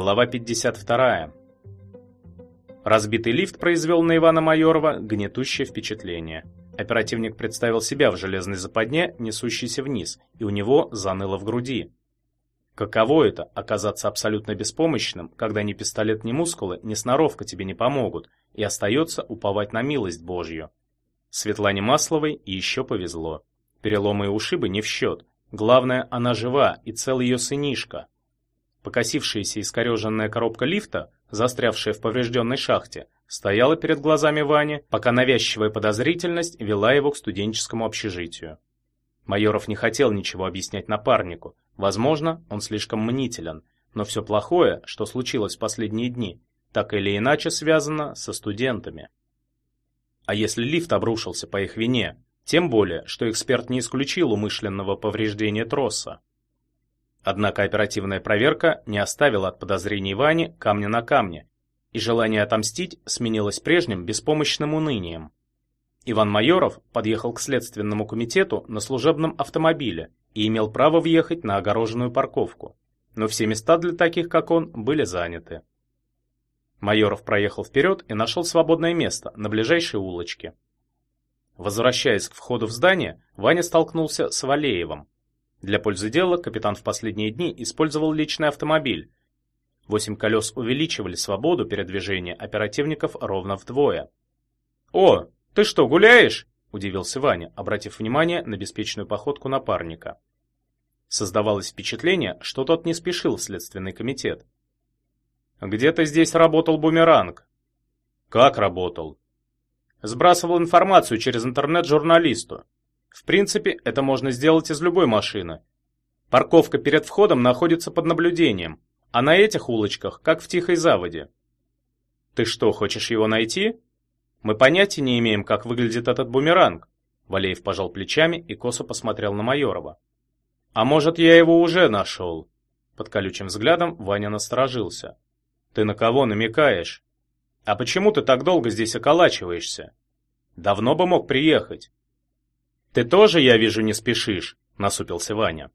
Глава 52. Разбитый лифт произвел на Ивана Майорова гнетущее впечатление. Оперативник представил себя в железной западне, несущейся вниз, и у него заныло в груди. Каково это – оказаться абсолютно беспомощным, когда ни пистолет, ни мускулы, ни сноровка тебе не помогут, и остается уповать на милость Божью. Светлане Масловой еще повезло. Переломы и ушибы не в счет. Главное, она жива, и цел ее сынишка. Покосившаяся искореженная коробка лифта, застрявшая в поврежденной шахте, стояла перед глазами Вани, пока навязчивая подозрительность вела его к студенческому общежитию. Майоров не хотел ничего объяснять напарнику, Возможно, он слишком мнителен, но все плохое, что случилось в последние дни, так или иначе связано со студентами. А если лифт обрушился по их вине, тем более, что эксперт не исключил умышленного повреждения троса. Однако оперативная проверка не оставила от подозрений Вани камня на камне, и желание отомстить сменилось прежним беспомощным унынием. Иван Майоров подъехал к следственному комитету на служебном автомобиле и имел право въехать на огороженную парковку, но все места для таких, как он, были заняты. Майоров проехал вперед и нашел свободное место на ближайшей улочке. Возвращаясь к входу в здание, Ваня столкнулся с Валеевым. Для пользы дела капитан в последние дни использовал личный автомобиль. Восемь колес увеличивали свободу передвижения оперативников ровно вдвое. «О, ты что, гуляешь?» – удивился Ваня, обратив внимание на беспечную походку напарника. Создавалось впечатление, что тот не спешил в следственный комитет. «Где-то здесь работал бумеранг». «Как работал?» «Сбрасывал информацию через интернет журналисту. В принципе, это можно сделать из любой машины. Парковка перед входом находится под наблюдением, а на этих улочках, как в тихой заводе». «Ты что, хочешь его найти?» «Мы понятия не имеем, как выглядит этот бумеранг», Валеев пожал плечами и косо посмотрел на Майорова. «А может, я его уже нашел?» Под колючим взглядом Ваня насторожился. «Ты на кого намекаешь? А почему ты так долго здесь околачиваешься? Давно бы мог приехать». «Ты тоже, я вижу, не спешишь», — насупился Ваня.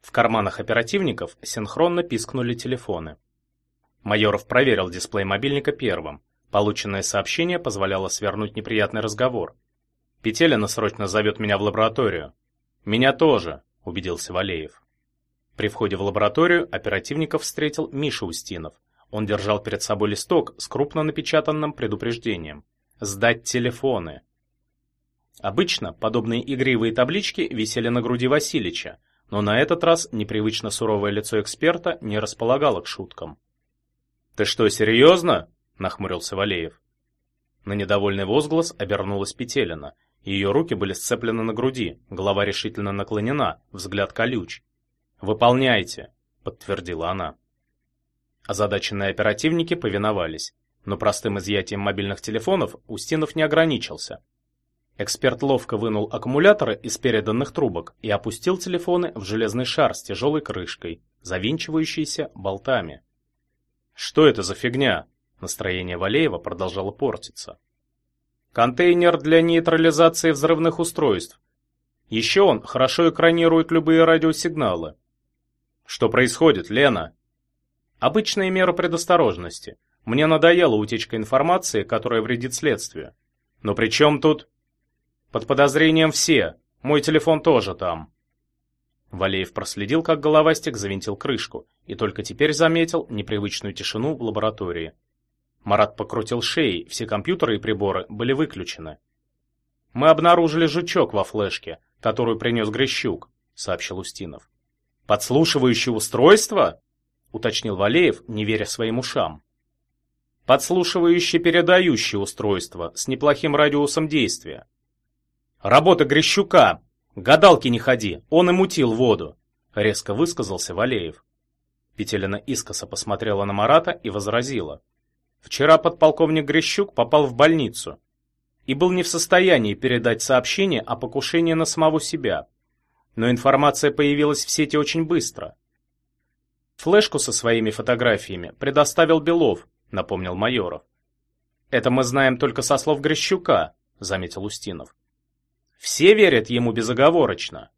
В карманах оперативников синхронно пискнули телефоны. Майоров проверил дисплей мобильника первым. Полученное сообщение позволяло свернуть неприятный разговор. «Петелина срочно зовет меня в лабораторию». «Меня тоже», убедился Валеев. При входе в лабораторию оперативников встретил Миша Устинов. Он держал перед собой листок с крупно напечатанным предупреждением. «Сдать телефоны». Обычно подобные игривые таблички висели на груди Васильича, но на этот раз непривычно суровое лицо эксперта не располагало к шуткам. «Ты что, серьезно?» – нахмурился Валеев. На недовольный возглас обернулась Петелина – ее руки были сцеплены на груди, голова решительно наклонена, взгляд колюч. «Выполняйте», — подтвердила она. Озадаченные оперативники повиновались, но простым изъятием мобильных телефонов Устинов не ограничился. Эксперт ловко вынул аккумуляторы из переданных трубок и опустил телефоны в железный шар с тяжелой крышкой, завинчивающийся болтами. «Что это за фигня?» Настроение Валеева продолжало портиться. Контейнер для нейтрализации взрывных устройств. Еще он хорошо экранирует любые радиосигналы. Что происходит, Лена? Обычные меры предосторожности. Мне надоела утечка информации, которая вредит следствию. Но при чем тут... Под подозрением все. Мой телефон тоже там. Валеев проследил, как головастик завинтил крышку, и только теперь заметил непривычную тишину в лаборатории. Марат покрутил шеей, все компьютеры и приборы были выключены. «Мы обнаружили жучок во флешке, которую принес Грещук», — сообщил Устинов. «Подслушивающее устройство?» — уточнил Валеев, не веря своим ушам. «Подслушивающее передающее устройство с неплохим радиусом действия». «Работа Грещука! Гадалки не ходи, он и мутил воду», — резко высказался Валеев. Петелина искоса посмотрела на Марата и возразила. Вчера подполковник Грещук попал в больницу и был не в состоянии передать сообщение о покушении на самого себя. Но информация появилась в сети очень быстро. Флешку со своими фотографиями предоставил Белов, напомнил Майоров. Это мы знаем только со слов Грещука, заметил Устинов. Все верят ему безоговорочно.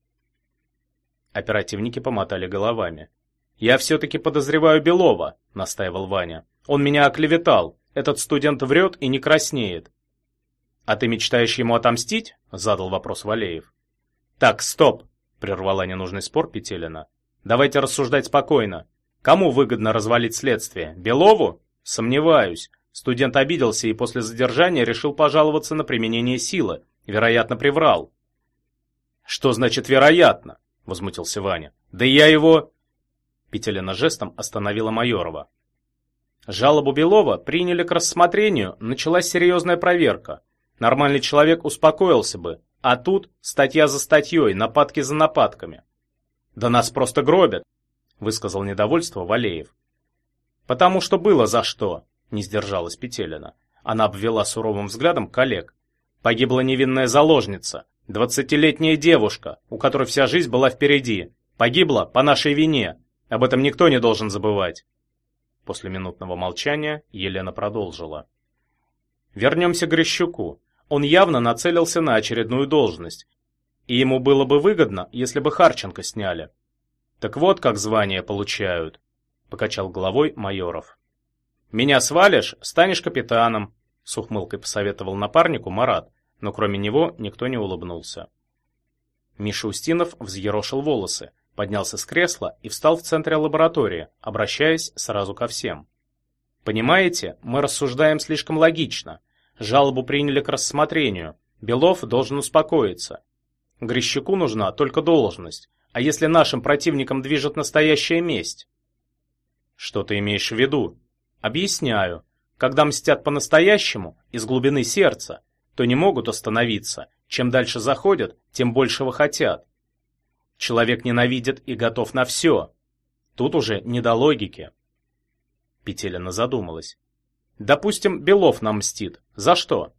Оперативники помотали головами. «Я все-таки подозреваю Белова», — настаивал Ваня. «Он меня оклеветал. Этот студент врет и не краснеет». «А ты мечтаешь ему отомстить?» — задал вопрос Валеев. «Так, стоп!» — прервала ненужный спор Петелина. «Давайте рассуждать спокойно. Кому выгодно развалить следствие? Белову? Сомневаюсь. Студент обиделся и после задержания решил пожаловаться на применение силы. Вероятно, приврал. «Что значит «вероятно»?» — возмутился Ваня. «Да я его...» Петелина жестом остановила Майорова. Жалобу Белова приняли к рассмотрению, началась серьезная проверка. Нормальный человек успокоился бы, а тут статья за статьей, нападки за нападками. «Да нас просто гробят», — высказал недовольство Валеев. «Потому что было за что», — не сдержалась Петелина. Она обвела суровым взглядом коллег. «Погибла невинная заложница, двадцатилетняя девушка, у которой вся жизнь была впереди. Погибла по нашей вине. Об этом никто не должен забывать». После минутного молчания Елена продолжила. «Вернемся к Грещуку. Он явно нацелился на очередную должность, и ему было бы выгодно, если бы Харченко сняли. Так вот, как звания получают, покачал головой Майоров. Меня свалишь, станешь капитаном, с ухмылкой посоветовал напарнику Марат, но кроме него никто не улыбнулся. Миша Устинов взъерошил волосы, поднялся с кресла и встал в центре лаборатории, обращаясь сразу ко всем. Понимаете, мы рассуждаем слишком логично. Жалобу приняли к рассмотрению. Белов должен успокоиться. Грищуку нужна только должность. А если нашим противникам движет настоящая месть? Что ты имеешь в виду? Объясняю. Когда мстят по-настоящему, из глубины сердца, то не могут остановиться. Чем дальше заходят, тем большего хотят. Человек ненавидит и готов на все. Тут уже не до логики. Петелина задумалась. Допустим, Белов нам мстит. За что?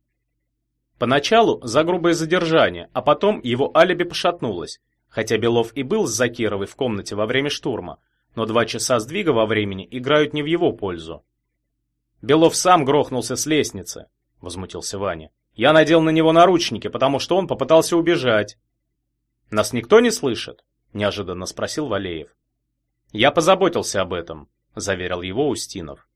Поначалу за грубое задержание, а потом его алиби пошатнулось. Хотя Белов и был с Закировой в комнате во время штурма, но два часа сдвига во времени играют не в его пользу. Белов сам грохнулся с лестницы, возмутился Ваня. Я надел на него наручники, потому что он попытался убежать. Нас никто не слышит? неожиданно спросил Валеев. Я позаботился об этом, заверил его Устинов.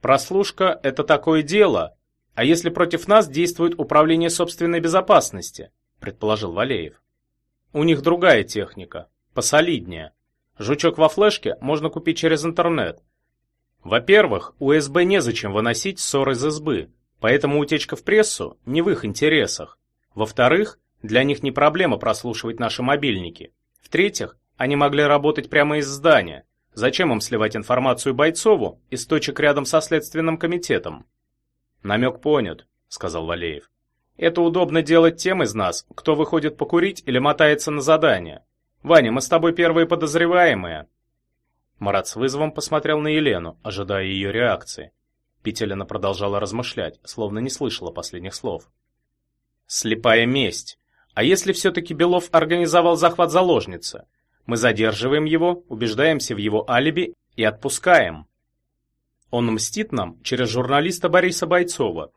Прослушка – это такое дело. А если против нас действует управление собственной безопасности, предположил Валеев. У них другая техника, посолиднее. Жучок во флешке можно купить через интернет. Во-первых, УСБ незачем выносить ссор из избы, поэтому утечка в прессу не в их интересах. Во-вторых, для них не проблема прослушивать наши мобильники. В-третьих, они могли работать прямо из здания, Зачем им сливать информацию Бойцову из точек рядом со следственным комитетом? Намек понят, сказал Валеев. Это удобно делать тем из нас, кто выходит покурить или мотается на задание. Ваня, мы с тобой первые подозреваемые. Марат с вызовом посмотрел на Елену, ожидая ее реакции. Петелина продолжала размышлять, словно не слышала последних слов. Слепая месть. А если все-таки Белов организовал захват заложницы? Мы задерживаем его, убеждаемся в его алиби и отпускаем. Он мстит нам через журналиста Бориса Бойцова.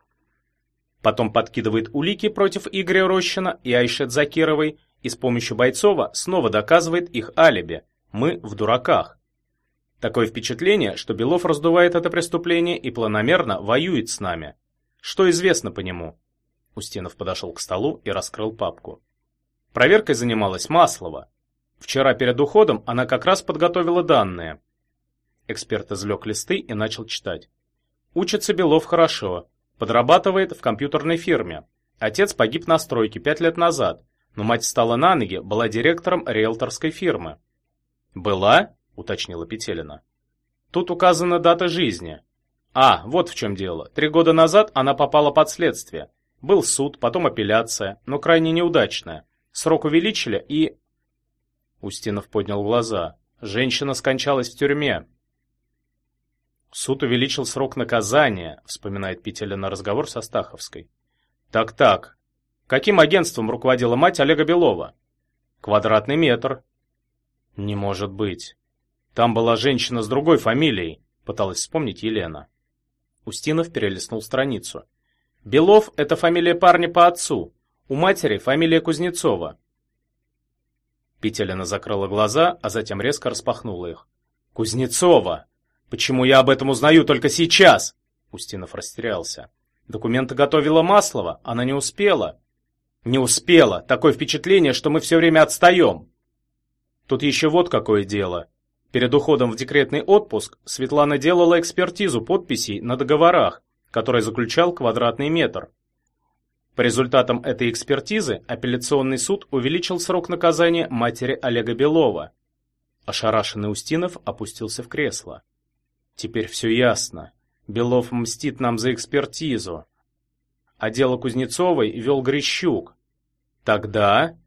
Потом подкидывает улики против Игоря Рощина и Айшет Закировой и с помощью Бойцова снова доказывает их алиби. Мы в дураках. Такое впечатление, что Белов раздувает это преступление и планомерно воюет с нами. Что известно по нему? Устинов подошел к столу и раскрыл папку. Проверкой занималась Маслова. Вчера перед уходом она как раз подготовила данные. Эксперт извлек листы и начал читать. Учится Белов хорошо, подрабатывает в компьютерной фирме. Отец погиб на стройке пять лет назад, но мать стала на ноги, была директором риэлторской фирмы. «Была?» — уточнила Петелина. «Тут указана дата жизни. А, вот в чем дело. Три года назад она попала под следствие. Был суд, потом апелляция, но крайне неудачная. Срок увеличили и Устинов поднял глаза. Женщина скончалась в тюрьме. Суд увеличил срок наказания, вспоминает Петеля на разговор со Стаховской. Так-так. Каким агентством руководила мать Олега Белова? Квадратный метр. Не может быть. Там была женщина с другой фамилией, пыталась вспомнить Елена. Устинов перелистнул страницу. Белов – это фамилия парня по отцу. У матери фамилия Кузнецова. Петелина закрыла глаза, а затем резко распахнула их. Кузнецова. Почему я об этом узнаю только сейчас? Устинов растерялся. Документы готовила Маслова, она не успела. Не успела. Такое впечатление, что мы все время отстаем. Тут еще вот какое дело. Перед уходом в декретный отпуск Светлана делала экспертизу подписей на договорах, которые заключал квадратный метр. По результатам этой экспертизы апелляционный суд увеличил срок наказания матери Олега Белова. Ошарашенный Устинов опустился в кресло. Теперь все ясно. Белов мстит нам за экспертизу. А дело Кузнецовой вел Грищук. Тогда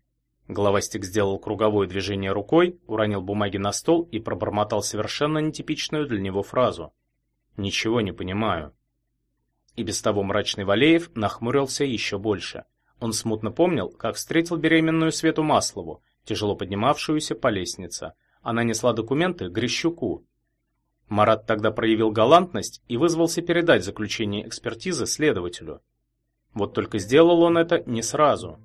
Головастик сделал круговое движение рукой, уронил бумаги на стол и пробормотал совершенно нетипичную для него фразу. «Ничего не понимаю». И без того мрачный Валеев нахмурился еще больше. Он смутно помнил, как встретил беременную Свету Маслову, тяжело поднимавшуюся по лестнице. Она несла документы Грищуку. Марат тогда проявил галантность и вызвался передать заключение экспертизы следователю. Вот только сделал он это не сразу.